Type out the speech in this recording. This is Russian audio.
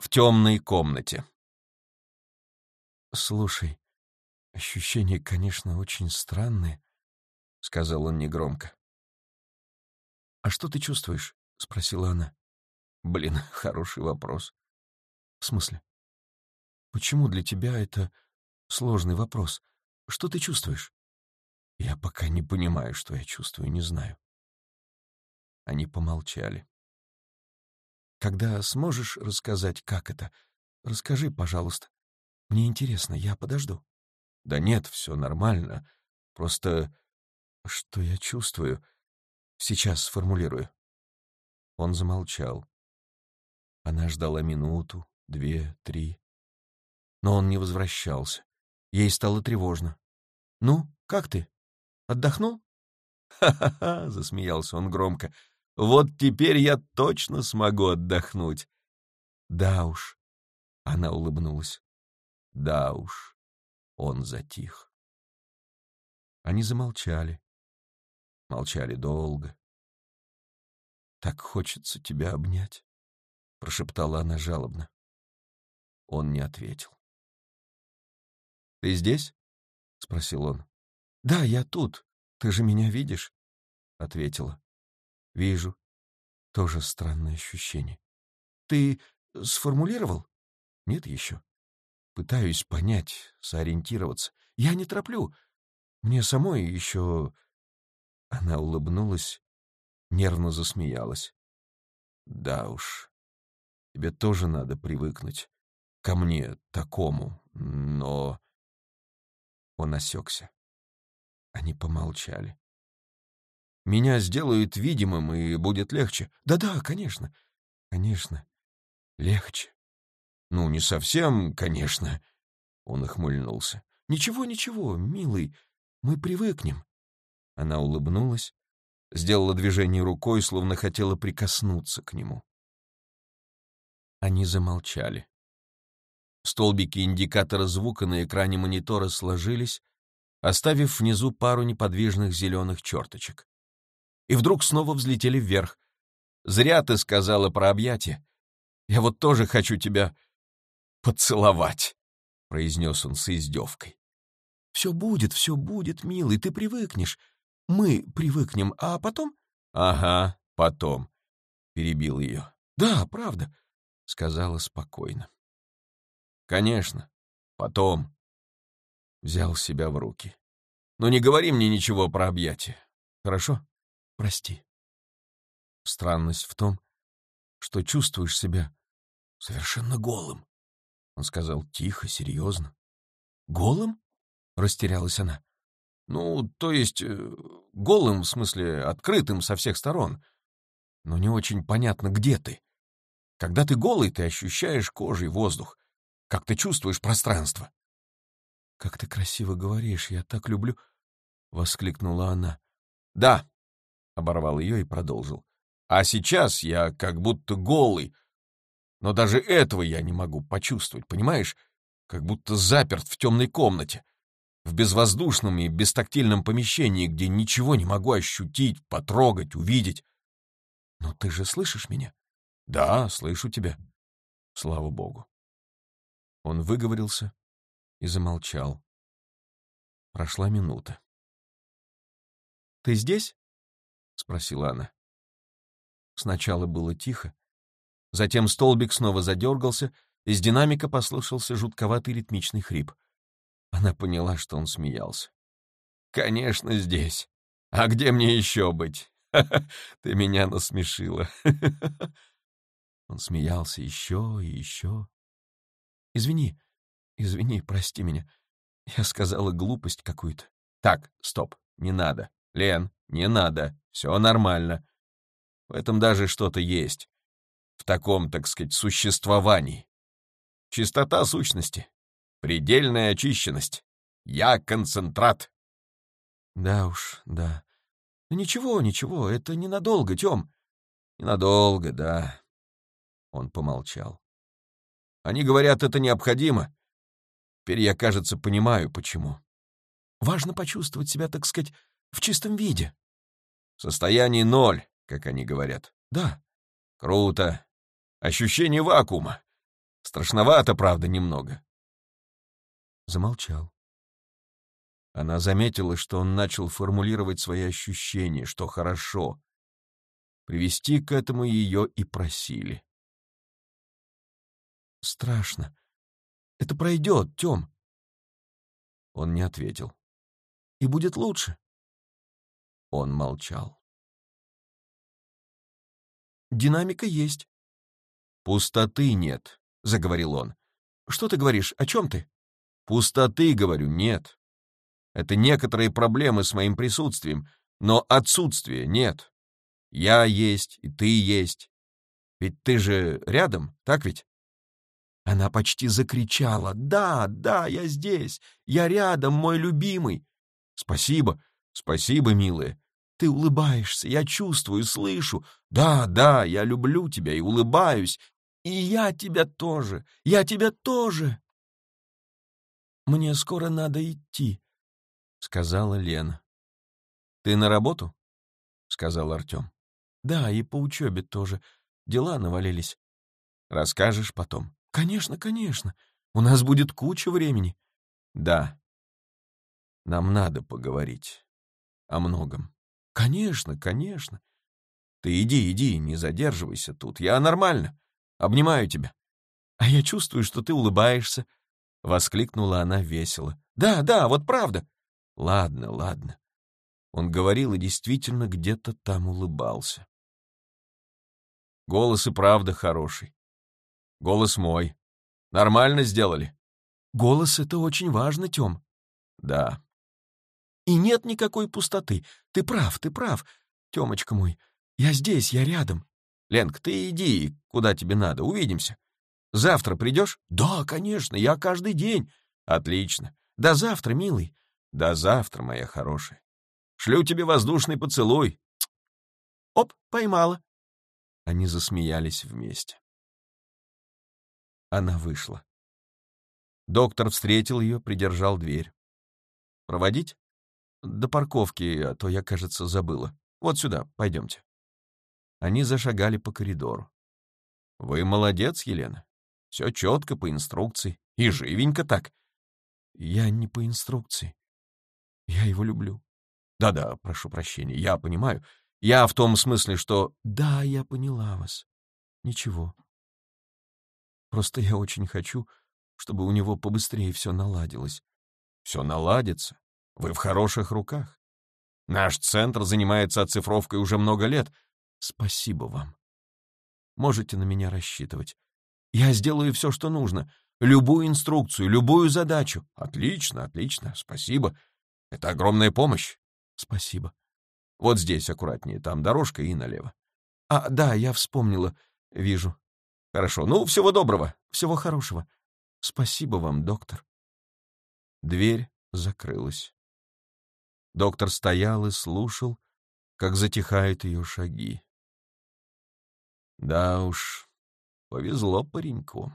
в темной комнате. «Слушай, ощущения, конечно, очень странные», — сказал он негромко. «А что ты чувствуешь?» — спросила она. «Блин, хороший вопрос». «В смысле? Почему для тебя это сложный вопрос? Что ты чувствуешь?» «Я пока не понимаю, что я чувствую, не знаю». Они помолчали. Когда сможешь рассказать, как это, расскажи, пожалуйста. Мне интересно, я подожду. Да нет, все нормально. Просто... Что я чувствую? Сейчас сформулирую. Он замолчал. Она ждала минуту, две, три. Но он не возвращался. Ей стало тревожно. «Ну, как ты? Отдохнул?» «Ха-ха-ха!» — засмеялся он громко. Вот теперь я точно смогу отдохнуть. Да уж. Она улыбнулась. Да уж. Он затих. Они замолчали. Молчали долго. «Так хочется тебя обнять», — прошептала она жалобно. Он не ответил. «Ты здесь?» — спросил он. «Да, я тут. Ты же меня видишь?» — ответила. Вижу. Тоже странное ощущение. Ты сформулировал? Нет еще. Пытаюсь понять, сориентироваться. Я не тороплю. Мне самой еще... Она улыбнулась, нервно засмеялась. Да уж, тебе тоже надо привыкнуть. Ко мне, такому, но... Он осекся. Они помолчали. Меня сделают видимым, и будет легче. Да-да, конечно. Конечно. Легче. Ну, не совсем, конечно. Он охмыльнулся. Ничего, ничего, милый, мы привыкнем. Она улыбнулась, сделала движение рукой, словно хотела прикоснуться к нему. Они замолчали. Столбики индикатора звука на экране монитора сложились, оставив внизу пару неподвижных зеленых черточек и вдруг снова взлетели вверх. «Зря ты сказала про объятия. Я вот тоже хочу тебя поцеловать», — произнес он с издевкой. «Все будет, все будет, милый, ты привыкнешь. Мы привыкнем, а потом...» «Ага, потом», — перебил ее. «Да, правда», — сказала спокойно. «Конечно, потом», — взял себя в руки. «Но не говори мне ничего про объятия, хорошо?» Прости. Странность в том, что чувствуешь себя совершенно голым. Он сказал тихо, серьезно. Голым? Растерялась она. Ну, то есть, э, голым, в смысле, открытым со всех сторон. Но не очень понятно, где ты. Когда ты голый, ты ощущаешь кожей воздух. Как ты чувствуешь пространство. «Как ты красиво говоришь, я так люблю!» — воскликнула она. «Да, оборвал ее и продолжил. А сейчас я как будто голый. Но даже этого я не могу почувствовать, понимаешь? Как будто заперт в темной комнате, в безвоздушном и бестактильном помещении, где ничего не могу ощутить, потрогать, увидеть. Но ты же слышишь меня? Да, слышу тебя. Слава богу. Он выговорился и замолчал. Прошла минута. «Ты здесь?» — спросила она. Сначала было тихо, затем столбик снова задергался, из динамика послышался жутковатый ритмичный хрип. Она поняла, что он смеялся. «Конечно, здесь. А где мне еще быть? Ты меня насмешила». Он смеялся еще и еще. «Извини, извини, прости меня. Я сказала глупость какую-то». «Так, стоп, не надо. Лен, не надо. Все нормально. В этом даже что-то есть. В таком, так сказать, существовании. Чистота сущности. Предельная очищенность. Я концентрат. Да уж, да. Ну ничего, ничего, это ненадолго, Тём. Ненадолго, да. Он помолчал. Они говорят, это необходимо. Теперь я, кажется, понимаю, почему. Важно почувствовать себя, так сказать, в чистом виде. Состояние ноль, как они говорят. Да. Круто. Ощущение вакуума. Страшновато, правда, немного. Замолчал. Она заметила, что он начал формулировать свои ощущения, что хорошо. Привести к этому ее и просили. «Страшно. Это пройдет, Тем». Он не ответил. «И будет лучше». Он молчал. «Динамика есть». «Пустоты нет», — заговорил он. «Что ты говоришь? О чем ты?» «Пустоты, говорю, нет. Это некоторые проблемы с моим присутствием, но отсутствия нет. Я есть, и ты есть. Ведь ты же рядом, так ведь? Она почти закричала. «Да, да, я здесь! Я рядом, мой любимый!» «Спасибо, спасибо, милая. Ты улыбаешься, я чувствую, слышу. Да, да, я люблю тебя и улыбаюсь. И я тебя тоже, я тебя тоже!» «Мне скоро надо идти», — сказала Лена. «Ты на работу?» — сказал Артем. «Да, и по учебе тоже. Дела навалились». «Расскажешь потом?» «Конечно, конечно. У нас будет куча времени». «Да. Нам надо поговорить. О многом». «Конечно, конечно». «Ты иди, иди, не задерживайся тут. Я нормально. Обнимаю тебя». «А я чувствую, что ты улыбаешься», — воскликнула она весело. «Да, да, вот правда. Ладно, ладно. Он говорил и действительно где-то там улыбался. Голос и правда хороший. Голос мой. Нормально сделали? Голос — это очень важно, Тём. Да. И нет никакой пустоты. Ты прав, ты прав. Тёмочка мой, я здесь, я рядом. Ленк, ты иди, куда тебе надо, увидимся. Завтра придешь? Да, конечно, я каждый день. Отлично. До завтра, милый. До завтра, моя хорошая. Шлю тебе воздушный поцелуй. Оп, поймала. Они засмеялись вместе. Она вышла. Доктор встретил ее, придержал дверь. «Проводить?» «До парковки, а то я, кажется, забыла. Вот сюда, пойдемте». Они зашагали по коридору. «Вы молодец, Елена. Все четко, по инструкции. И живенько так». «Я не по инструкции. Я его люблю. Да-да, прошу прощения, я понимаю. Я в том смысле, что... Да, я поняла вас. Ничего. Просто я очень хочу, чтобы у него побыстрее все наладилось. Все наладится. Вы в хороших руках. Наш центр занимается оцифровкой уже много лет. Спасибо вам. Можете на меня рассчитывать. Я сделаю все, что нужно. Любую инструкцию, любую задачу. Отлично, отлично, спасибо. Это огромная помощь. Спасибо. Вот здесь аккуратнее, там дорожка и налево. А, да, я вспомнила. Вижу. Хорошо. Ну, всего доброго. Всего хорошего. Спасибо вам, доктор. Дверь закрылась. Доктор стоял и слушал, как затихают ее шаги. Да уж, повезло пареньку.